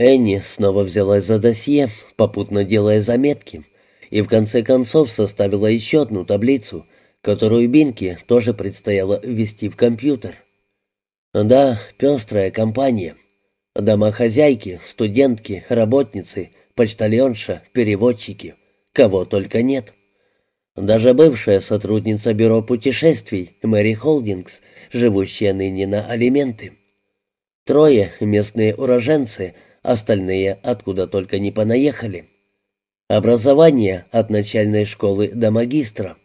Энни снова взялась за досье, попутно делая заметки, и в конце концов составила еще одну таблицу, которую Бинки тоже предстояло ввести в компьютер. Да, пестрая компания. Домохозяйки, студентки, работницы, почтальонша, переводчики. Кого только нет. Даже бывшая сотрудница бюро путешествий Мэри Холдингс, живущая ныне на алименты. Трое местные уроженцы, остальные откуда только не понаехали. Образование от начальной школы до магистра.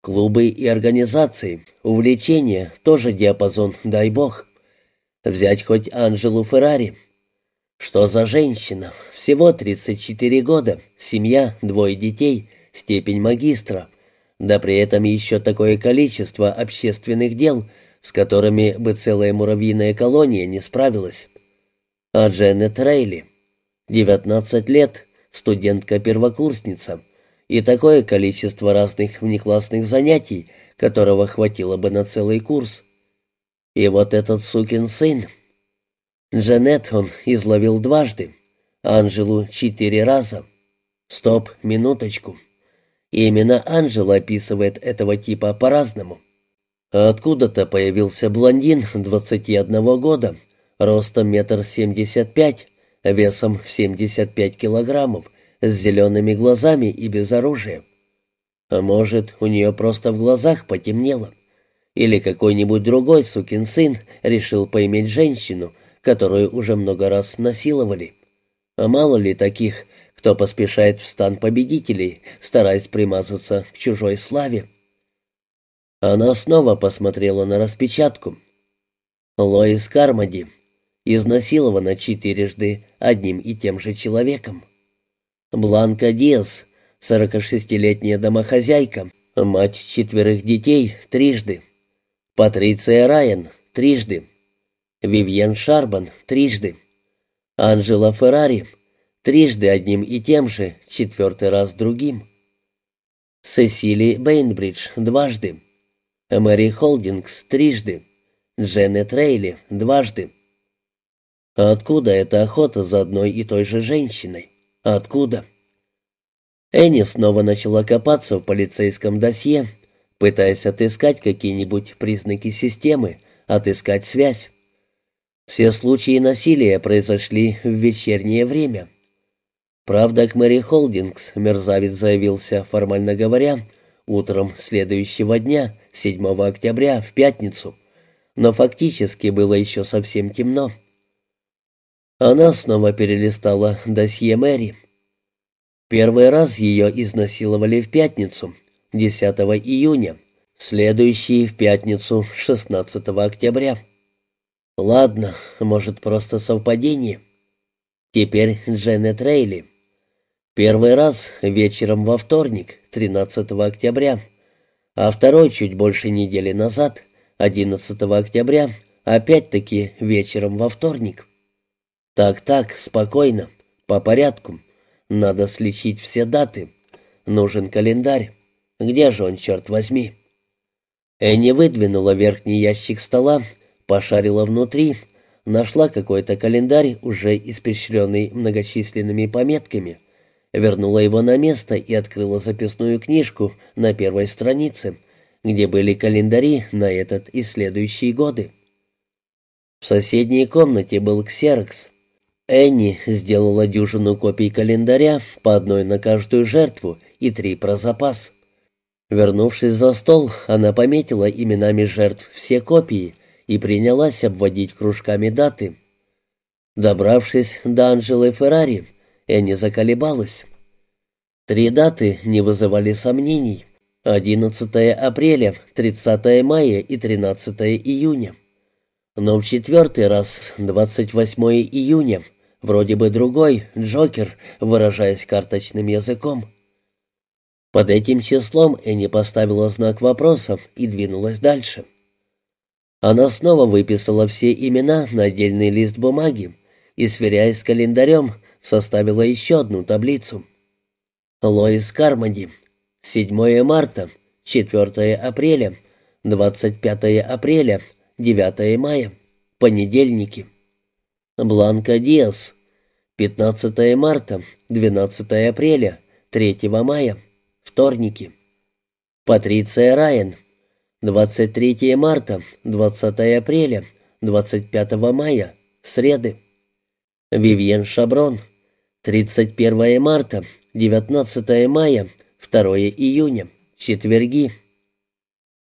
Клубы и организации, увлечения, тоже диапазон, дай бог. Взять хоть Анжелу Феррари. Что за женщина? Всего 34 года, семья, двое детей, степень магистра. Да при этом еще такое количество общественных дел, с которыми бы целая муравьиная колония не справилась. А Дженнет Рейли. 19 лет, студентка-первокурсница — и такое количество разных внеклассных занятий, которого хватило бы на целый курс. И вот этот сукин сын. Джанет он изловил дважды, Анжелу четыре раза. Стоп, минуточку. Именно Анжела описывает этого типа по-разному. Откуда-то появился блондин 21 года, ростом метр семьдесят пять, весом в 75 килограммов, с зелеными глазами и без оружия. А может, у нее просто в глазах потемнело. Или какой-нибудь другой сукин сын решил поиметь женщину, которую уже много раз насиловали. А мало ли таких, кто поспешает в стан победителей, стараясь примазаться к чужой славе. Она снова посмотрела на распечатку. Лоис Кармоди изнасилована четырежды одним и тем же человеком. Бланка Диас, 46-летняя домохозяйка, мать четверых детей, трижды. Патриция Райан, трижды. Вивьен Шарбан, трижды. Анжела Феррари, трижды одним и тем же, четвертый раз другим. Сесили Бейнбридж, дважды. Мэри Холдингс, трижды. Дженнет Рейли, дважды. Откуда эта охота за одной и той же женщиной? Откуда? Энни снова начала копаться в полицейском досье, пытаясь отыскать какие-нибудь признаки системы, отыскать связь. Все случаи насилия произошли в вечернее время. Правда, к Мэри Холдингс мерзавец заявился, формально говоря, утром следующего дня, 7 октября, в пятницу, но фактически было еще совсем темно. Она снова перелистала досье Мэри. Первый раз ее изнасиловали в пятницу, 10 июня, следующий в пятницу, 16 октября. Ладно, может, просто совпадение. Теперь Дженнет Рейли. Первый раз вечером во вторник, 13 октября, а второй чуть больше недели назад, 11 октября, опять-таки вечером во вторник. Так-так, спокойно, по порядку. Надо сличить все даты. Нужен календарь. Где же он, черт возьми? Энни выдвинула верхний ящик стола, пошарила внутри, нашла какой-то календарь, уже испещренный многочисленными пометками, вернула его на место и открыла записную книжку на первой странице, где были календари на этот и следующие годы. В соседней комнате был ксерокс, Энни сделала дюжину копий календаря, по одной на каждую жертву и три про запас. Вернувшись за стол, она пометила именами жертв все копии и принялась обводить кружками даты. Добравшись до Анжелы Феррари, Энни заколебалась. Три даты не вызывали сомнений. 11 апреля, 30 мая и 13 июня. Но в четвертый раз, 28 июня, Вроде бы другой, Джокер, выражаясь карточным языком. Под этим числом Энни поставила знак вопроса и двинулась дальше. Она снова выписала все имена на отдельный лист бумаги и, сверяясь с календарем, составила еще одну таблицу. Лоис Кармоди. 7 марта, 4 апреля, 25 апреля, 9 мая. Понедельники. Бланка Диас. 15 марта, 12 апреля, 3 мая, вторники. Патриция Райан, 23 марта, 20 апреля, 25 мая, среды. Вивьен Шаброн, 31 марта, 19 мая, 2 июня, четверги.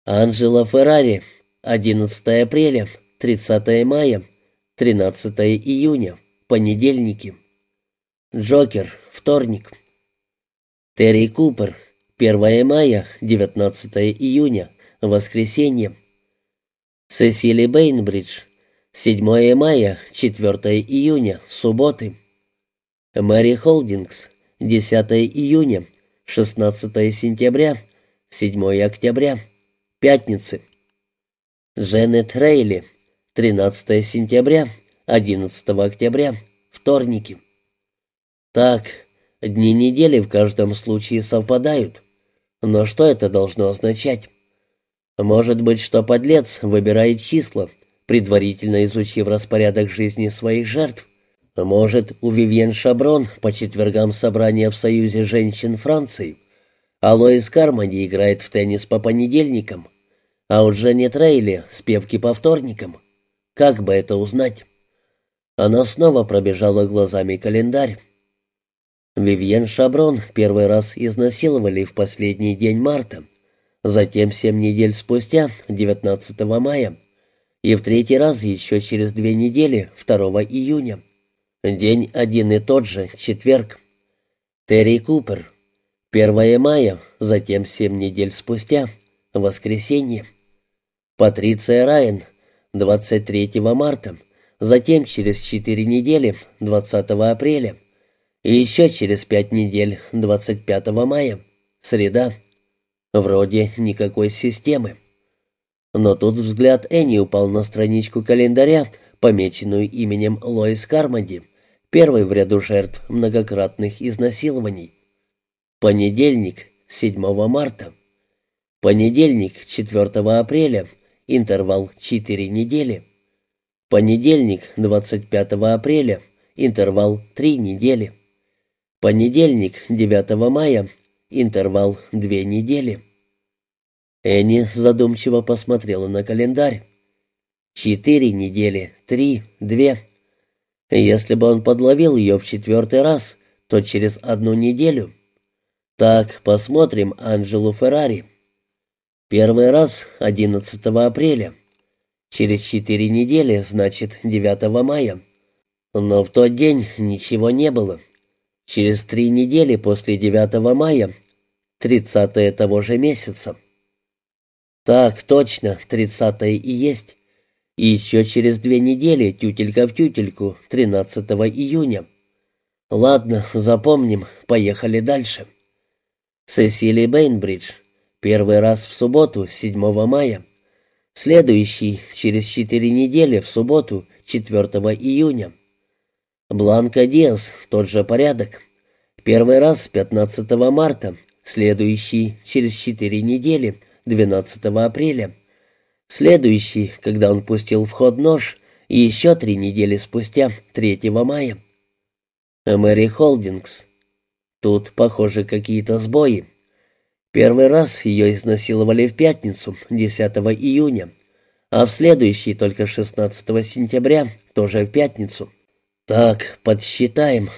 Анжела Феррари, 11 апреля, 30 мая, 13 июня, понедельники. Джокер, вторник. Терри Купер, 1 мая, 19 июня, воскресенье. Сесили Бейнбридж, 7 мая, 4 июня, субботы. Мэри Холдингс, 10 июня, 16 сентября, 7 октября, пятницы. Дженнет Рейли, 13 сентября, 11 октября, вторники. Так, дни недели в каждом случае совпадают. Но что это должно означать? Может быть, что подлец выбирает числа, предварительно изучив распорядок жизни своих жертв. Может, у Вивьен Шаброн по четвергам собрания в Союзе женщин Франции, а Лоис Кармони играет в теннис по понедельникам, а у Дженни Трейли спевки по вторникам. Как бы это узнать? Она снова пробежала глазами календарь. Вивьен Шаброн первый раз изнасиловали в последний день марта, затем семь недель спустя, 19 мая, и в третий раз еще через две недели, 2 июня. День один и тот же, четверг. Терри Купер. 1 мая, затем семь недель спустя, воскресенье. Патриция Райан. 23 марта, затем через четыре недели, 20 апреля, и еще через пять недель, 25 мая, среда. Вроде никакой системы. Но тут взгляд Энни упал на страничку календаря, помеченную именем Лоис Кармоди, первой в ряду жертв многократных изнасилований. Понедельник, 7 марта. Понедельник, 4 апреля, интервал 4 недели. Понедельник, 25 апреля, интервал 3 недели. Понедельник, 9 мая, интервал 2 недели. Энни задумчиво посмотрела на календарь. Четыре недели, три, две. Если бы он подловил ее в четвертый раз, то через одну неделю. Так, посмотрим Анджелу Феррари. Первый раз 11 апреля. Через четыре недели, значит, 9 мая. Но в тот день ничего не было. Через три недели после 9 мая, 30 того же месяца. Так, точно, 30 и есть. И еще через две недели тютелька в тютельку, 13 июня. Ладно, запомним, поехали дальше. Сесили Бейнбридж. Первый раз в субботу, 7 мая. Следующий через четыре недели в субботу, 4 июня. Бланка Диас, тот же порядок. Первый раз 15 марта, следующий через четыре недели, 12 апреля. Следующий, когда он пустил в ход нож, и еще три недели спустя, 3 мая. Мэри Холдингс. Тут, похоже, какие-то сбои. Первый раз ее изнасиловали в пятницу, 10 июня, а в следующий только 16 сентября, тоже в пятницу. Так, подсчитаем.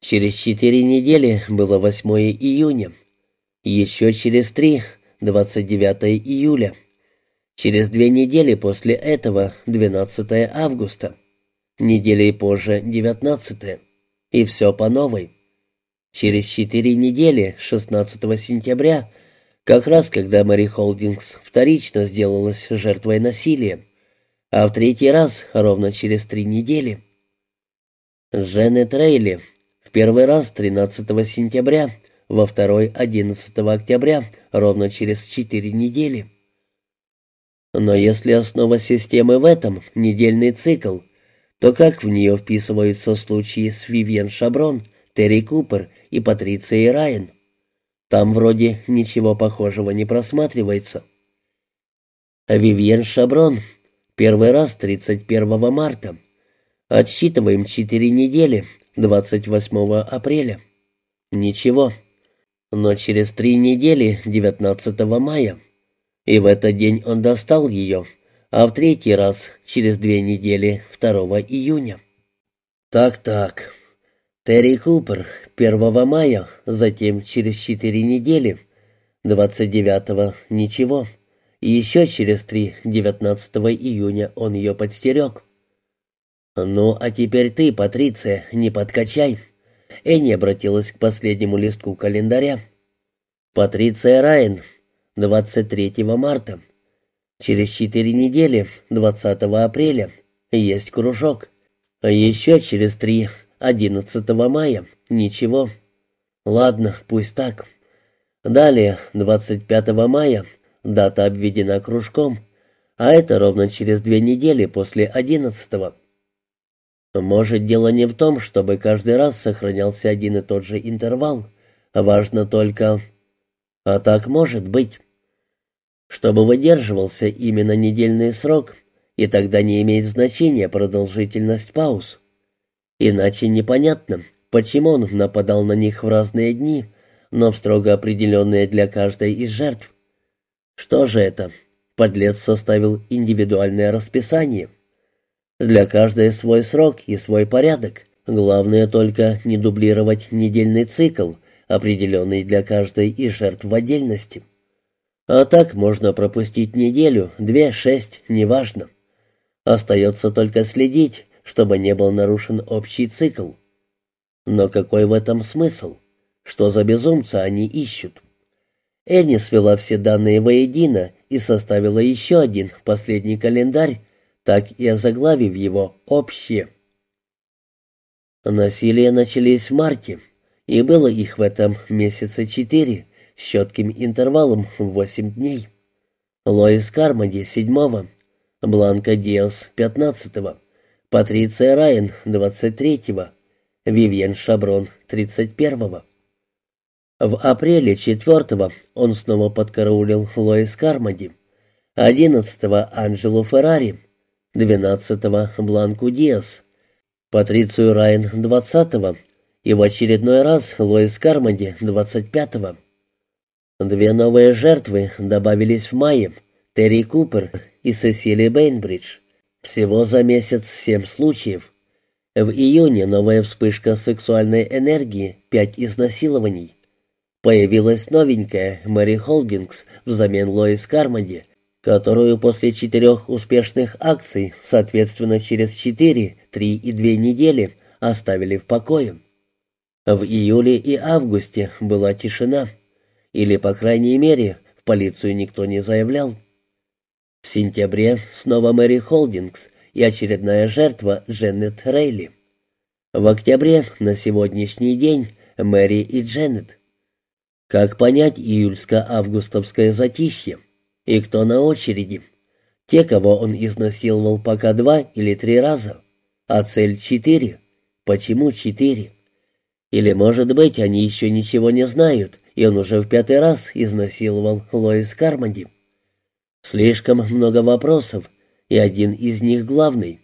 Через четыре недели было 8 июня. Еще через три — 29 июля. Через две недели после этого — 12 августа. Неделей позже — 19 И все по новой. Через четыре недели, 16 сентября, как раз когда Мэри Холдингс вторично сделалась жертвой насилия, а в третий раз ровно через три недели. Дженнет Рейли в первый раз 13 сентября, во второй 11 октября, ровно через четыре недели. Но если основа системы в этом, недельный цикл, то как в нее вписываются случаи с Вивьен Шаброн, Терри Купер и Патрицией Райан. Там вроде ничего похожего не просматривается. Вивьен Шаброн. Первый раз 31 марта. Отсчитываем четыре недели, 28 апреля. Ничего. Но через три недели, 19 мая. И в этот день он достал ее, а в третий раз через две недели, 2 июня. Так-так. Терри Купер 1 мая, затем через четыре недели, 29-го ничего. И еще через три, 19 июня, он ее подстерег. «Ну, а теперь ты, Патриция, не подкачай». Энни обратилась к последнему листку календаря. «Патриция Райан, 23 марта. Через четыре недели, 20 апреля, есть кружок. А еще через три, 11 мая, ничего. Ладно, пусть так. Далее, 25 мая, дата обведена кружком, а это ровно через две недели после 11 -го. Может, дело не в том, чтобы каждый раз сохранялся один и тот же интервал. Важно только... А так может быть. Чтобы выдерживался именно недельный срок, и тогда не имеет значения продолжительность пауз. Иначе непонятно, почему он нападал на них в разные дни, но в строго определенные для каждой из жертв. Что же это? Подлец составил индивидуальное расписание — для каждой свой срок и свой порядок. Главное только не дублировать недельный цикл, определенный для каждой из жертв в отдельности. А так можно пропустить неделю, две, шесть, неважно. Остается только следить, чтобы не был нарушен общий цикл. Но какой в этом смысл? Что за безумца они ищут? Энни свела все данные воедино и составила еще один, последний календарь, так и озаглавив его «Общее». Насилия начались в марте, и было их в этом месяце четыре, с четким интервалом в восемь дней. Лоис Кармоди — седьмого, Бланка Диас — пятнадцатого, Патриция Райан — двадцать третьего, Вивьен Шаброн — тридцать первого. В апреле четвертого он снова подкараулил Лоис Кармоди, одиннадцатого — Анджело Феррари, двенадцатого Бланку Диас, Патрицию Райан двадцатого и в очередной раз Лоис Кармоди двадцать пятого. Две новые жертвы добавились в мае, Терри Купер и Сесили Бейнбридж. Всего за месяц семь случаев. В июне новая вспышка сексуальной энергии, пять изнасилований. Появилась новенькая Мэри Холдингс взамен Лоис Кармоди, которую после четырех успешных акций, соответственно, через четыре, три и две недели оставили в покое. В июле и августе была тишина, или, по крайней мере, в полицию никто не заявлял. В сентябре снова Мэри Холдингс и очередная жертва Дженнет Рейли. В октябре на сегодняшний день Мэри и Дженнет. Как понять июльско-августовское затишье? И кто на очереди? Те, кого он изнасиловал пока два или три раза. А цель четыре. Почему четыре? Или, может быть, они еще ничего не знают, и он уже в пятый раз изнасиловал Лоис Кармоди. Слишком много вопросов, и один из них главный.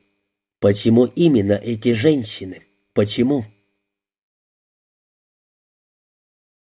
Почему именно эти женщины? Почему?